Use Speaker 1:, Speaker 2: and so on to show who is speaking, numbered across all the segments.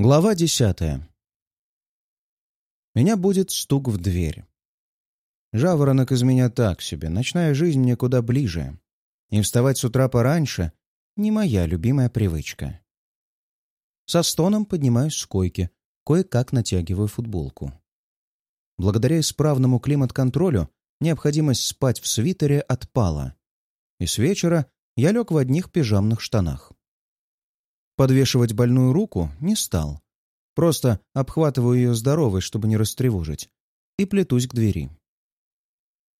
Speaker 1: Глава десятая. Меня будет стук в дверь. Жаворонок из меня так себе, ночная жизнь мне куда ближе. И вставать с утра пораньше — не моя любимая привычка. Со стоном поднимаюсь с койки, кое-как натягиваю футболку. Благодаря исправному климат-контролю необходимость спать в свитере отпала. И с вечера я лег в одних пижамных штанах. Подвешивать больную руку не стал. Просто обхватываю ее здоровой, чтобы не растревожить, и плетусь к двери.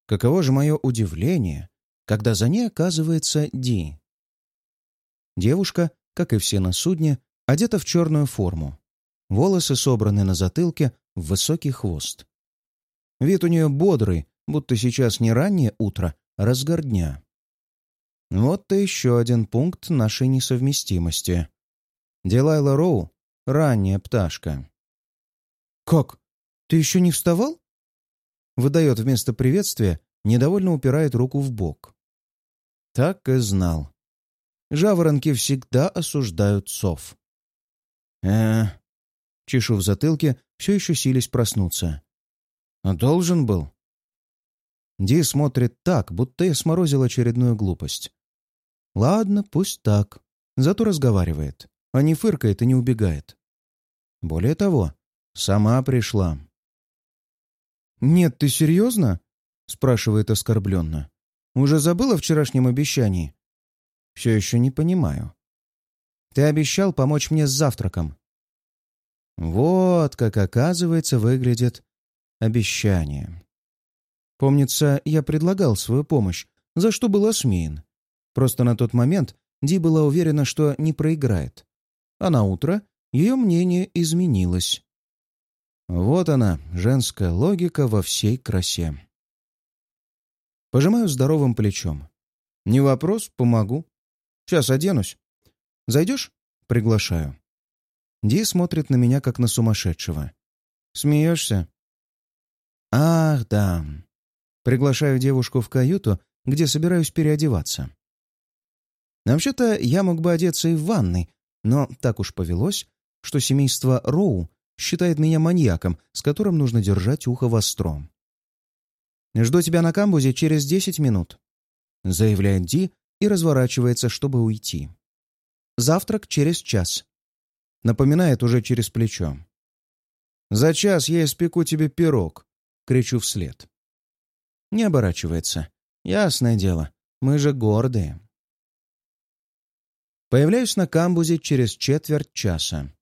Speaker 1: Каково же мое удивление, когда за ней оказывается Ди. Девушка, как и все на судне, одета в черную форму. Волосы собраны на затылке в высокий хвост. Вид у нее бодрый, будто сейчас не раннее утро, а разгар дня. Вот и еще один пункт нашей несовместимости. Дилайла Роу — ранняя пташка. «Как? Ты еще не вставал?» Выдает вместо приветствия, недовольно упирает руку в бок. Так и знал. Жаворонки всегда осуждают сов. э Чешу в затылке, все еще сились проснуться. «А должен был?» Ди смотрит так, будто я сморозил очередную глупость. Ладно, пусть так. Зато разговаривает а не фыркает и не убегает. Более того, сама пришла. «Нет, ты серьезно?» — спрашивает оскорбленно. «Уже забыла о вчерашнем обещании?» «Все еще не понимаю». «Ты обещал помочь мне с завтраком». Вот как, оказывается, выглядит обещание. Помнится, я предлагал свою помощь, за что был осмеян. Просто на тот момент Ди была уверена, что не проиграет а на утро ее мнение изменилось. Вот она, женская логика во всей красе. Пожимаю здоровым плечом. «Не вопрос, помогу. Сейчас оденусь. Зайдешь?» Приглашаю. Ди смотрит на меня, как на сумасшедшего. «Смеешься?» «Ах, да». Приглашаю девушку в каюту, где собираюсь переодеваться. Вообще-то я мог бы одеться и в ванной, но так уж повелось, что семейство Роу считает меня маньяком, с которым нужно держать ухо востро. «Жду тебя на камбузе через десять минут», — заявляет Ди и разворачивается, чтобы уйти. «Завтрак через час», — напоминает уже через плечо. «За час я испеку тебе пирог», — кричу вслед. Не оборачивается. Ясное дело, мы же гордые. Появляюсь на камбузе через четверть часа.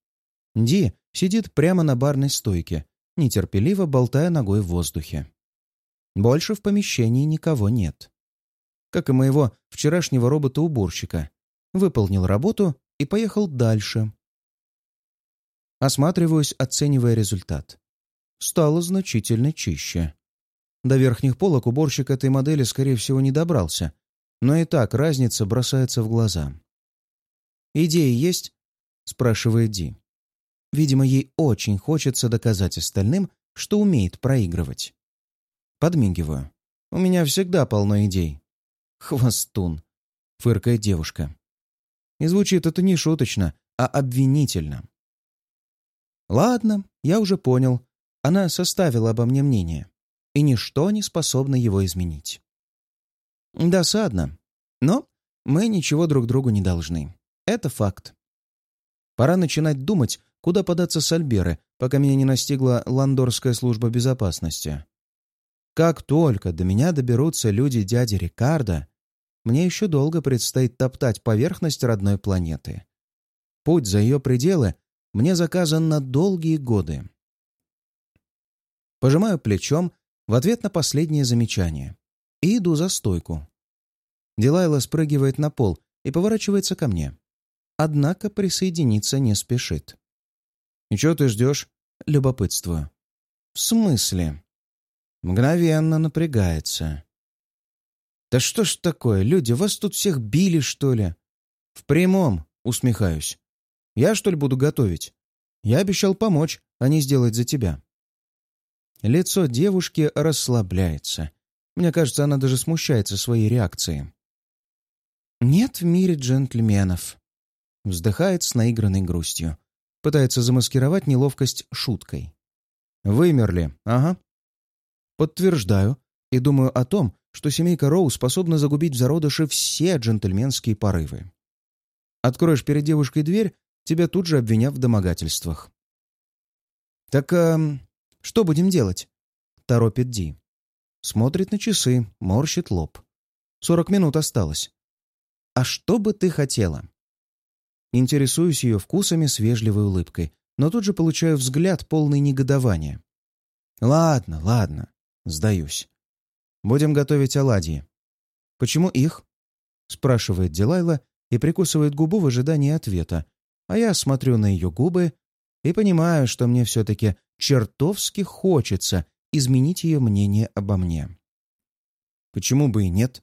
Speaker 1: Ди сидит прямо на барной стойке, нетерпеливо болтая ногой в воздухе. Больше в помещении никого нет. Как и моего вчерашнего робота-уборщика. Выполнил работу и поехал дальше. Осматриваюсь, оценивая результат. Стало значительно чище. До верхних полок уборщик этой модели, скорее всего, не добрался, но и так разница бросается в глаза. «Идеи есть?» — спрашивает Ди. Видимо, ей очень хочется доказать остальным, что умеет проигрывать. Подмигиваю. «У меня всегда полно идей». «Хвостун», — фыркает девушка. И звучит это не шуточно, а обвинительно. «Ладно, я уже понял. Она составила обо мне мнение, и ничто не способно его изменить». «Досадно, но мы ничего друг другу не должны. Это факт. Пора начинать думать, куда податься с Альберы, пока меня не настигла Ландорская служба безопасности. Как только до меня доберутся люди дяди Рикардо, мне еще долго предстоит топтать поверхность родной планеты. Путь за ее пределы мне заказан на долгие годы. Пожимаю плечом в ответ на последнее замечание и иду за стойку. Дилайла спрыгивает на пол и поворачивается ко мне однако присоединиться не спешит. «И чего ты ждешь?» — любопытствую. «В смысле?» Мгновенно напрягается. «Да что ж такое, люди, вас тут всех били, что ли?» «В прямом», — усмехаюсь. «Я, что ли, буду готовить? Я обещал помочь, а не сделать за тебя». Лицо девушки расслабляется. Мне кажется, она даже смущается своей реакцией. «Нет в мире джентльменов», Вздыхает с наигранной грустью. Пытается замаскировать неловкость шуткой. «Вымерли, ага». Подтверждаю и думаю о том, что семейка Роу способна загубить в зародыше все джентльменские порывы. Откроешь перед девушкой дверь, тебя тут же обвинят в домогательствах. «Так э, что будем делать?» — торопит Ди. Смотрит на часы, морщит лоб. «Сорок минут осталось». «А что бы ты хотела?» Интересуюсь ее вкусами с вежливой улыбкой, но тут же получаю взгляд полный негодования. «Ладно, ладно, сдаюсь. Будем готовить оладьи». «Почему их?» — спрашивает Дилайла и прикусывает губу в ожидании ответа, а я смотрю на ее губы и понимаю, что мне все-таки чертовски хочется изменить ее мнение обо мне. «Почему бы и нет?»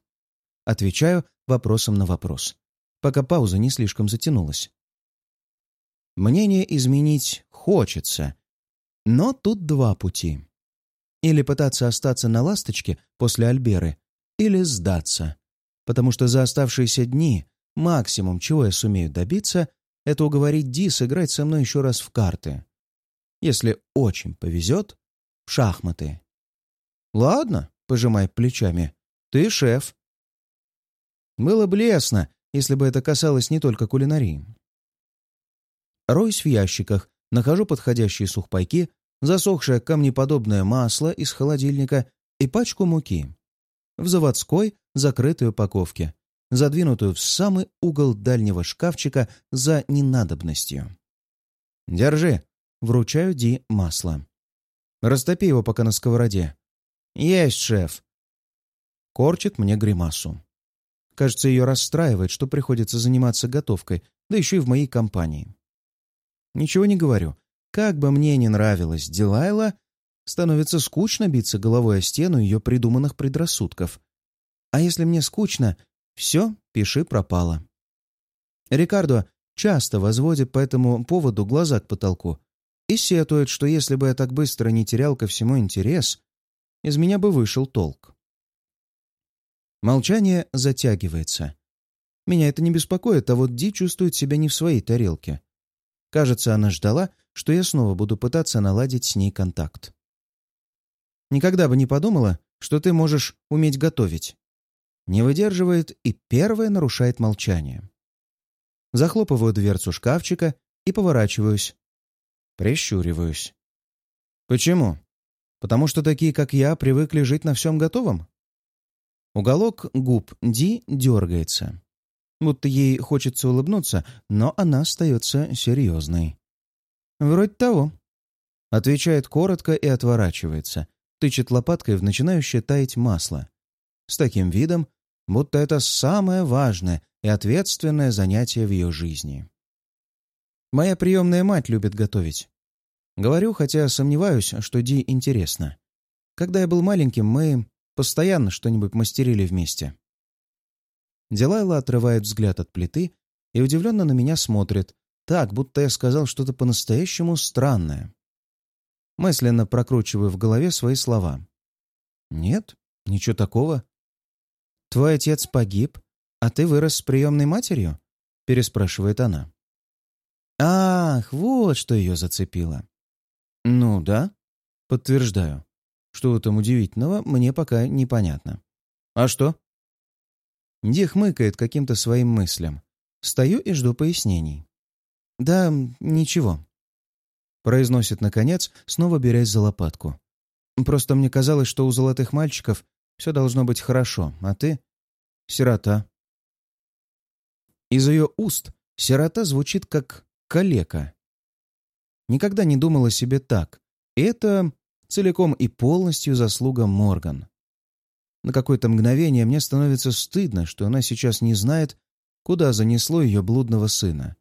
Speaker 1: Отвечаю вопросом на вопрос, пока пауза не слишком затянулась. Мнение изменить хочется, но тут два пути. Или пытаться остаться на ласточке после Альберы, или сдаться, потому что за оставшиеся дни максимум, чего я сумею добиться, это уговорить Ди сыграть со мной еще раз в карты. Если очень повезет, в шахматы. «Ладно», — пожимай плечами, — «ты шеф». Было бы лестно, если бы это касалось не только кулинарии. Роюсь в ящиках, нахожу подходящие сухпайки, засохшее камнеподобное масло из холодильника и пачку муки. В заводской закрытой упаковке, задвинутую в самый угол дальнего шкафчика за ненадобностью. «Держи», — вручаю Ди масло. «Растопи его пока на сковороде». «Есть, шеф!» Корчит мне гримасу. Кажется, ее расстраивает, что приходится заниматься готовкой, да еще и в моей компании. Ничего не говорю. Как бы мне ни нравилось Дилайла, становится скучно биться головой о стену ее придуманных предрассудков. А если мне скучно, все, пиши пропало. Рикардо часто возводит по этому поводу глаза к потолку и сетует, что если бы я так быстро не терял ко всему интерес, из меня бы вышел толк. Молчание затягивается. Меня это не беспокоит, а вот Ди чувствует себя не в своей тарелке. Кажется, она ждала, что я снова буду пытаться наладить с ней контакт. Никогда бы не подумала, что ты можешь уметь готовить. Не выдерживает и первое нарушает молчание. Захлопываю дверцу шкафчика и поворачиваюсь. Прищуриваюсь. Почему? Потому что такие, как я, привыкли жить на всем готовом? Уголок губ Ди дергается будто ей хочется улыбнуться, но она остается серьезной. «Вроде того», — отвечает коротко и отворачивается, тычет лопаткой в начинающее таять масло. С таким видом, будто это самое важное и ответственное занятие в ее жизни. Моя приемная мать любит готовить. Говорю, хотя сомневаюсь, что Ди интересно. Когда я был маленьким, мы постоянно что-нибудь мастерили вместе. Дилайла отрывает взгляд от плиты и удивленно на меня смотрит, так, будто я сказал что-то по-настоящему странное. Мысленно прокручиваю в голове свои слова. «Нет, ничего такого». «Твой отец погиб, а ты вырос с приемной матерью?» — переспрашивает она. «Ах, вот что ее зацепило». «Ну да», — подтверждаю. Что этом удивительного, мне пока непонятно. «А что?» Ди хмыкает каким-то своим мыслям. Стою и жду пояснений. «Да, ничего», — произносит наконец, снова берясь за лопатку. «Просто мне казалось, что у золотых мальчиков все должно быть хорошо, а ты — сирота». Из ее уст сирота звучит как калека. Никогда не думала себе так. И это целиком и полностью заслуга Морган. На какое-то мгновение мне становится стыдно, что она сейчас не знает, куда занесло ее блудного сына.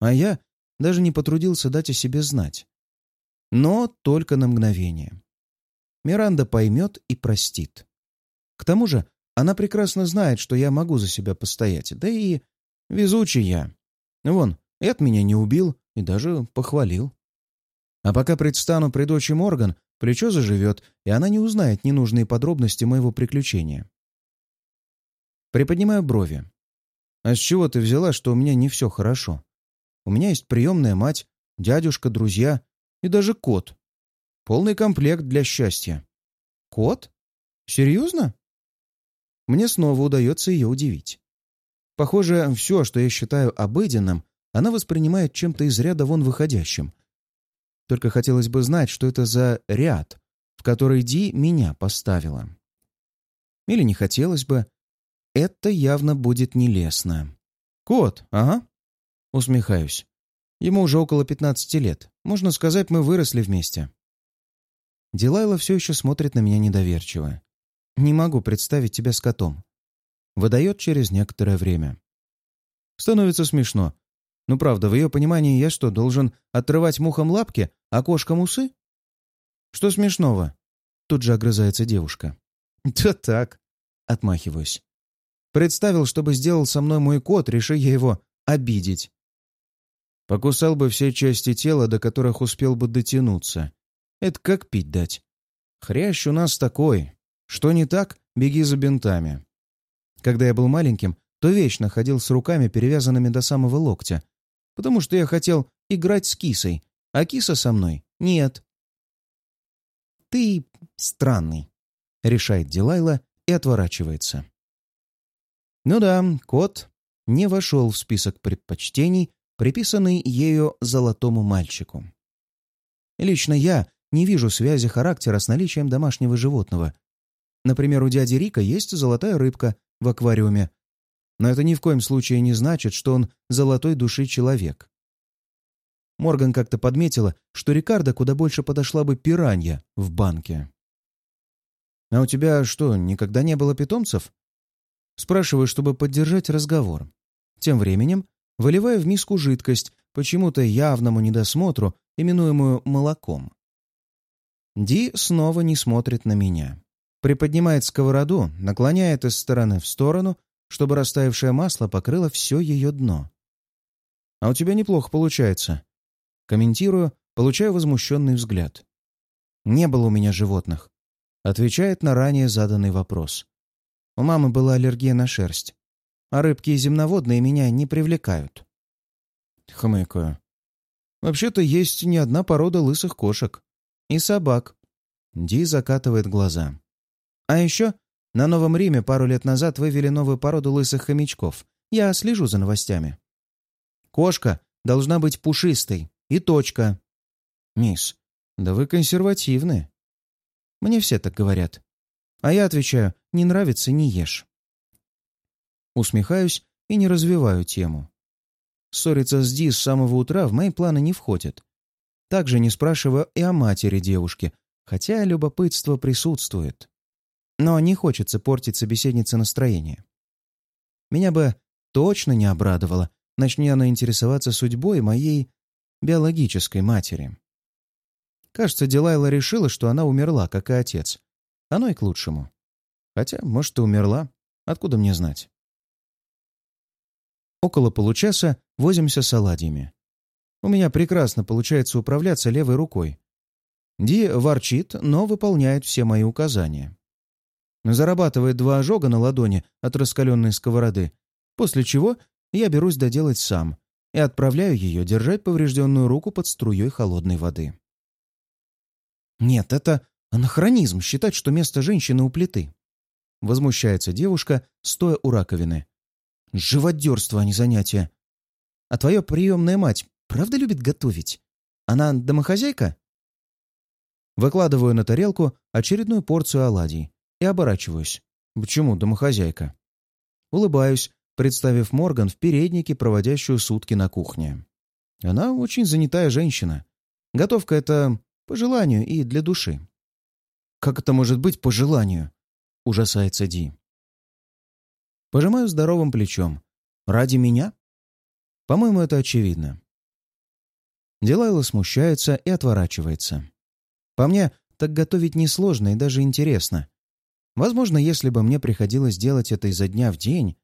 Speaker 1: А я даже не потрудился дать о себе знать. Но только на мгновение. Миранда поймет и простит. К тому же она прекрасно знает, что я могу за себя постоять. Да и везучий я. Вон, Эд меня не убил и даже похвалил. А пока предстану при дочи Морган, Плечо заживет, и она не узнает ненужные подробности моего приключения. Приподнимаю брови. «А с чего ты взяла, что у меня не все хорошо? У меня есть приемная мать, дядюшка, друзья и даже кот. Полный комплект для счастья. Кот? Серьезно? Мне снова удается ее удивить. Похоже, все, что я считаю обыденным, она воспринимает чем-то из ряда вон выходящим. Только хотелось бы знать, что это за ряд, в который Ди меня поставила. Или не хотелось бы. Это явно будет нелестно. «Кот, ага». Усмехаюсь. Ему уже около пятнадцати лет. Можно сказать, мы выросли вместе. Дилайла все еще смотрит на меня недоверчиво. «Не могу представить тебя с котом». Выдает через некоторое время. Становится смешно. Ну правда, в ее понимании я что, должен отрывать мухам лапки, а кошкам усы? Что смешного? Тут же огрызается девушка. Да так, отмахиваюсь. Представил, чтобы сделал со мной мой кот, реши я его обидеть. Покусал бы все части тела, до которых успел бы дотянуться. Это как пить дать. Хрящ у нас такой. Что не так, беги за бинтами. Когда я был маленьким, то вечно ходил с руками, перевязанными до самого локтя, потому что я хотел играть с кисой, а киса со мной нет. «Ты странный», — решает Дилайла и отворачивается. Ну да, кот не вошел в список предпочтений, приписанный ею золотому мальчику. Лично я не вижу связи характера с наличием домашнего животного. Например, у дяди Рика есть золотая рыбка в аквариуме, но это ни в коем случае не значит, что он золотой души человек. Морган как-то подметила, что Рикардо куда больше подошла бы пиранья в банке. «А у тебя что, никогда не было питомцев?» Спрашиваю, чтобы поддержать разговор. Тем временем выливаю в миску жидкость, почему-то явному недосмотру, именуемую молоком. Ди снова не смотрит на меня. Приподнимает сковороду, наклоняет из стороны в сторону, чтобы растаявшее масло покрыло все ее дно. «А у тебя неплохо получается». Комментирую, получаю возмущенный взгляд. «Не было у меня животных», — отвечает на ранее заданный вопрос. «У мамы была аллергия на шерсть, а рыбки и земноводные меня не привлекают». Хмыкаю. «Вообще-то есть не одна порода лысых кошек. И собак». Ди закатывает глаза. «А еще на Новом Риме пару лет назад вывели новую породу лысых хомячков. Я слежу за новостями. Кошка должна быть пушистой. И точка. Мисс, да вы консервативны. Мне все так говорят. А я отвечаю, не нравится — не ешь. Усмехаюсь и не развиваю тему. Ссориться с Ди с самого утра в мои планы не входит. Также не спрашиваю и о матери девушки, хотя любопытство присутствует но не хочется портить собеседнице настроение. Меня бы точно не обрадовало, начни она интересоваться судьбой моей биологической матери. Кажется, Дилайла решила, что она умерла, как и отец. Оно и к лучшему. Хотя, может, и умерла. Откуда мне знать? Около получаса возимся с оладьями. У меня прекрасно получается управляться левой рукой. Ди ворчит, но выполняет все мои указания зарабатывает два ожога на ладони от раскаленной сковороды, после чего я берусь доделать сам и отправляю ее держать поврежденную руку под струей холодной воды. «Нет, это анахронизм считать, что место женщины у плиты», — возмущается девушка, стоя у раковины. «Живодерство, а не занятие. А твоя приемная мать правда любит готовить? Она домохозяйка?» Выкладываю на тарелку очередную порцию оладий и оборачиваюсь. Почему домохозяйка? Улыбаюсь, представив Морган в переднике, проводящую сутки на кухне. Она очень занятая женщина. Готовка — это по желанию и для души. «Как это может быть по желанию?» — ужасается Ди. Пожимаю здоровым плечом. «Ради меня?» По-моему, это очевидно. Дилайла смущается и отворачивается. По мне, так готовить несложно и даже интересно. Возможно, если бы мне приходилось делать это изо дня в день,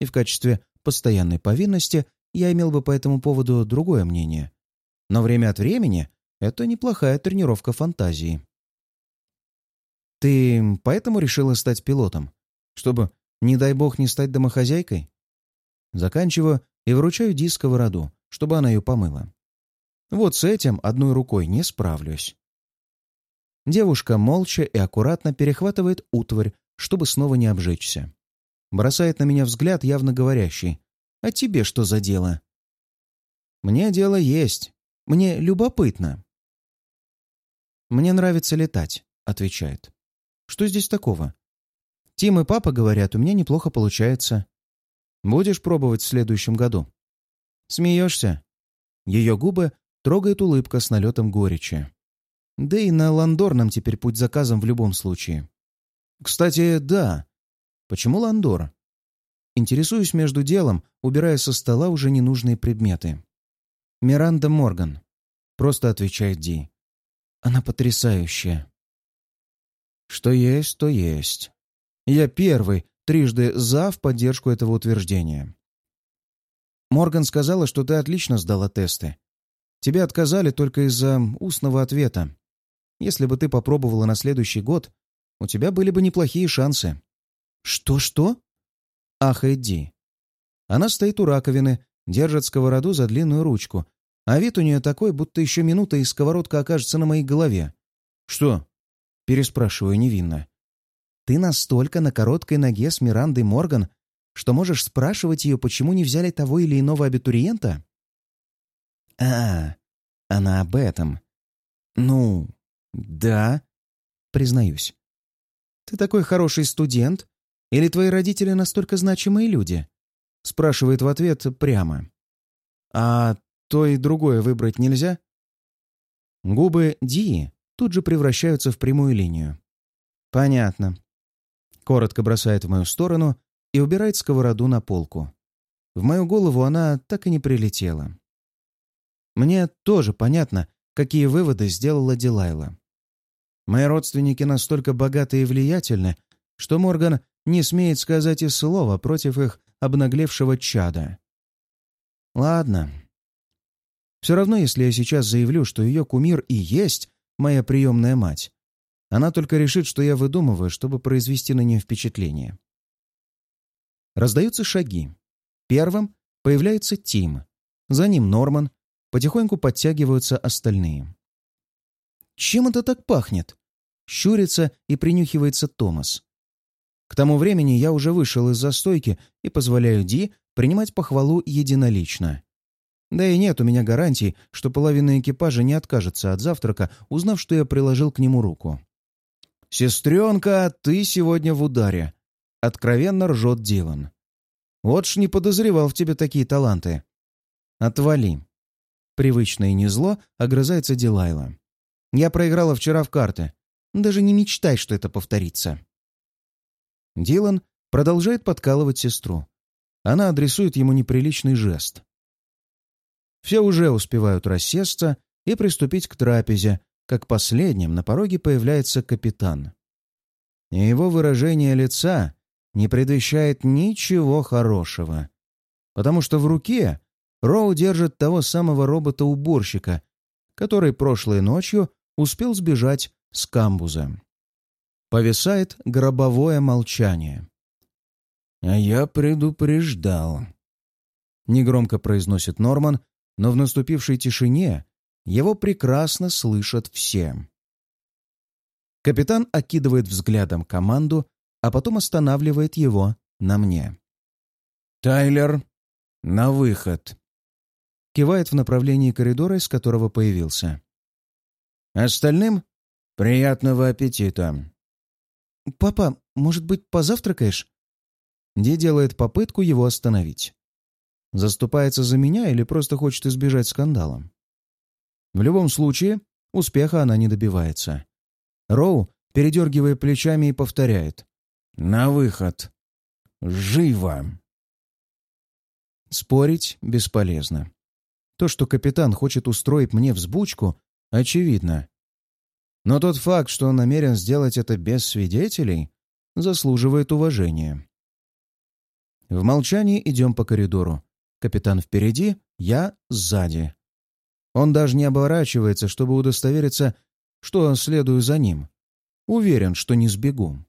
Speaker 1: и в качестве постоянной повинности я имел бы по этому поводу другое мнение. Но время от времени это неплохая тренировка фантазии. Ты поэтому решила стать пилотом? Чтобы, не дай бог, не стать домохозяйкой? Заканчиваю и вручаю Ди сковороду, чтобы она ее помыла. Вот с этим одной рукой не справлюсь. Девушка молча и аккуратно перехватывает утварь, чтобы снова не обжечься. Бросает на меня взгляд, явно говорящий. «А тебе что за дело?» «Мне дело есть. Мне любопытно». «Мне нравится летать», — отвечает. «Что здесь такого?» «Тим и папа говорят, у меня неплохо получается. Будешь пробовать в следующем году?» «Смеешься?» Ее губы трогает улыбка с налетом горечи. Да и на Ландор нам теперь путь заказом в любом случае. Кстати, да. Почему Ландор? Интересуюсь между делом, убирая со стола уже ненужные предметы. «Миранда Морган», — просто отвечает Ди. «Она потрясающая». «Что есть, то есть. Я первый, трижды за в поддержку этого утверждения. Морган сказала, что ты отлично сдала тесты. Тебе отказали только из-за устного ответа. Если бы ты попробовала на следующий год, у тебя были бы неплохие шансы. Что-что? Ах, Эдди. Она стоит у раковины, держит сковороду за длинную ручку, а вид у нее такой, будто еще минута и сковородка окажется на моей голове. Что? Переспрашиваю невинно. Ты настолько на короткой ноге с Мирандой Морган, что можешь спрашивать ее, почему не взяли того или иного абитуриента? А, она об этом. Ну, да, признаюсь. Ты такой хороший студент? Или твои родители настолько значимые люди? Спрашивает в ответ прямо. А то и другое выбрать нельзя? Губы Ди тут же превращаются в прямую линию. Понятно. Коротко бросает в мою сторону и убирает сковороду на полку. В мою голову она так и не прилетела. Мне тоже понятно, какие выводы сделала Дилайла. Мои родственники настолько богаты и влиятельны, что Морган не смеет сказать и слова против их обнаглевшего чада. Ладно. Все равно, если я сейчас заявлю, что ее кумир и есть моя приемная мать, она только решит, что я выдумываю, чтобы произвести на нее впечатление. Раздаются шаги. Первым появляется Тим. За ним Норман. Потихоньку подтягиваются остальные. «Чем это так пахнет?» Щурится и принюхивается Томас. К тому времени я уже вышел из застойки и позволяю Ди принимать похвалу единолично. Да и нет у меня гарантии, что половина экипажа не откажется от завтрака, узнав, что я приложил к нему руку. «Сестренка, ты сегодня в ударе!» — откровенно ржет Дилан. «Вот ж не подозревал в тебе такие таланты!» «Отвали!» Привычно и не зло огрызается Дилайла. «Я проиграла вчера в карты. Даже не мечтай, что это повторится!» Дилан продолжает подкалывать сестру. Она адресует ему неприличный жест. Все уже успевают рассесться и приступить к трапезе, как последним на пороге появляется капитан. И его выражение лица не предвещает ничего хорошего, потому что в руке Роу держит того самого робота-уборщика, который прошлой ночью успел сбежать с камбуза. Повисает гробовое молчание. «А я предупреждал», — негромко произносит Норман, но в наступившей тишине его прекрасно слышат все. Капитан окидывает взглядом команду, а потом останавливает его на мне. «Тайлер, на выход!» Кивает в направлении коридора, из которого появился. «Остальным приятного аппетита!» «Папа, может быть, позавтракаешь?» Ди делает попытку его остановить. Заступается за меня или просто хочет избежать скандала? В любом случае, успеха она не добивается. Роу, передергивая плечами, и повторяет. «На выход! Живо!» Спорить бесполезно. То, что капитан хочет устроить мне взбучку, очевидно. Но тот факт, что он намерен сделать это без свидетелей, заслуживает уважения. В молчании идем по коридору. Капитан впереди, я сзади. Он даже не оборачивается, чтобы удостовериться, что следую за ним. Уверен, что не сбегу.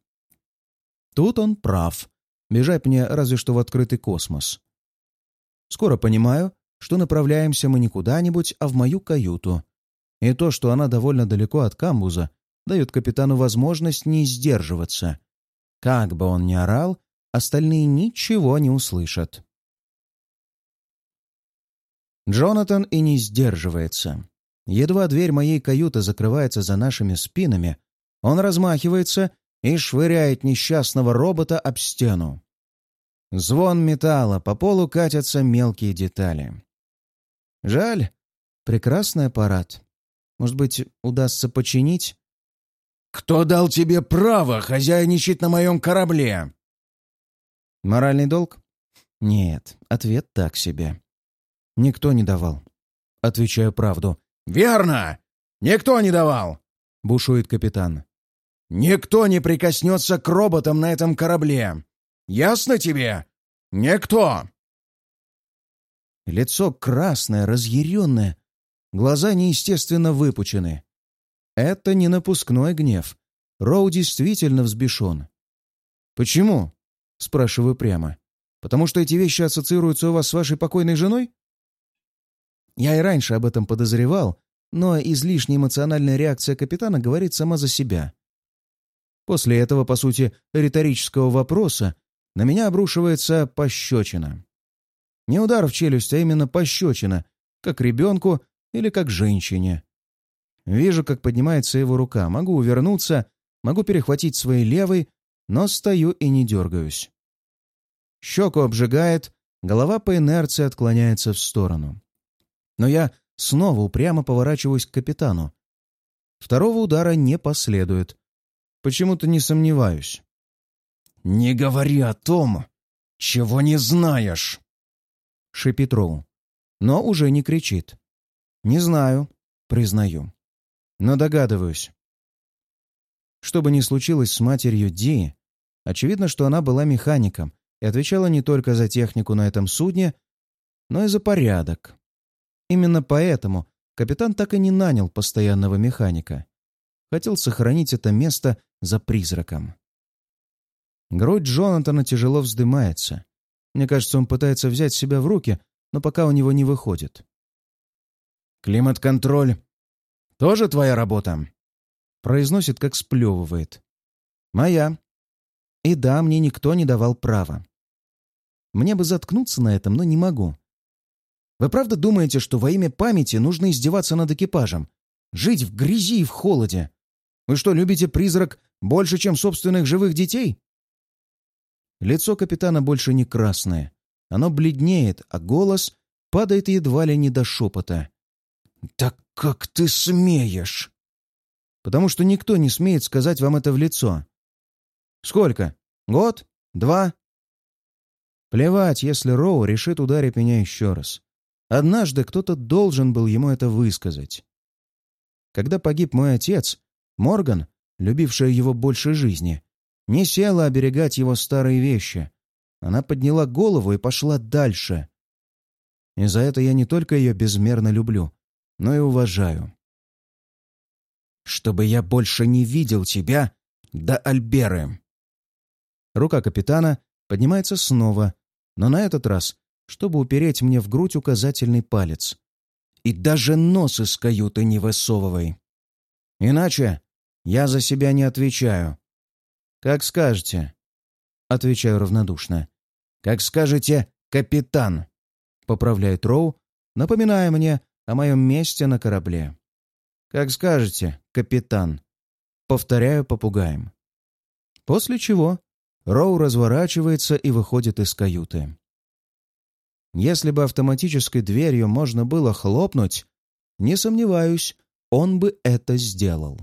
Speaker 1: Тут он прав. Бежать мне разве что в открытый космос. Скоро понимаю, что направляемся мы не куда-нибудь, а в мою каюту. И то, что она довольно далеко от камбуза, дает капитану возможность не сдерживаться. Как бы он ни орал, остальные ничего не услышат. Джонатан и не сдерживается. Едва дверь моей каюты закрывается за нашими спинами, он размахивается и швыряет несчастного робота об стену. Звон металла, по полу катятся мелкие детали. Жаль, прекрасный аппарат. Может быть, удастся починить?
Speaker 2: «Кто дал тебе право хозяйничать на моем корабле?»
Speaker 1: Моральный долг? Нет, ответ так себе. Никто не давал. Отвечаю правду.
Speaker 2: «Верно! Никто не давал!»
Speaker 1: — бушует капитан.
Speaker 2: «Никто не прикоснется к роботам на этом корабле! Ясно тебе? Никто!»
Speaker 1: Лицо красное, разъяренное, глаза неестественно выпучены. Это не напускной гнев. Роу действительно взбешен. «Почему?» — спрашиваю прямо. «Потому что эти вещи ассоциируются у вас с вашей покойной женой?» Я и раньше об этом подозревал, но излишне эмоциональная реакция капитана говорит сама за себя. После этого, по сути, риторического вопроса на меня обрушивается пощечина. Не удар в челюсть, а именно пощечина, как ребенку или как женщине. Вижу, как поднимается его рука, могу увернуться, могу перехватить своей левой, но стою и не дергаюсь. Щеку обжигает, голова по инерции отклоняется в сторону. Но я снова упрямо поворачиваюсь к капитану. Второго удара не последует. Почему-то не сомневаюсь.
Speaker 2: «Не говори о том, чего не знаешь!»
Speaker 1: — шипит Роу. Но уже не кричит. «Не знаю», — признаю. Но догадываюсь. Что бы ни случилось с матерью Ди, очевидно, что она была механиком и отвечала не только за технику на этом судне, но и за порядок. Именно поэтому капитан так и не нанял постоянного механика. Хотел сохранить это место за призраком. Грудь Джонатана тяжело вздымается. Мне кажется, он пытается взять себя в руки, но пока у него не выходит.
Speaker 2: «Климат-контроль тоже твоя работа?»
Speaker 1: Произносит, как сплевывает. «Моя. И да, мне никто не давал права. Мне бы заткнуться на этом, но не могу. Вы правда думаете, что во имя памяти нужно издеваться над экипажем? Жить в грязи и в холоде? Вы что, любите призрак больше, чем собственных живых детей?» Лицо капитана больше не красное. Оно бледнеет, а голос падает едва ли не до шепота.
Speaker 2: «Так как ты смеешь?»
Speaker 1: «Потому что никто не смеет сказать вам это в лицо». «Сколько? Год? Два?» Плевать, если Роу решит ударить меня еще раз. Однажды кто-то должен был ему это высказать. Когда погиб мой отец, Морган, любившая его больше жизни, не села оберегать его старые вещи. Она подняла голову и пошла дальше. И за это я не только ее безмерно люблю, но и уважаю.
Speaker 2: «Чтобы я больше не видел тебя до Альберы!»
Speaker 1: Рука капитана поднимается снова, но на этот раз, чтобы упереть мне в грудь указательный палец. «И даже нос из каюты не высовывай! Иначе я за себя не отвечаю!» «Как скажете», — отвечаю равнодушно. «Как скажете, капитан», — поправляет Роу, напоминая мне о моем месте на корабле. «Как скажете, капитан», — повторяю попугаем. После чего Роу разворачивается и выходит из каюты. Если бы автоматической дверью можно было хлопнуть, не сомневаюсь, он бы это сделал.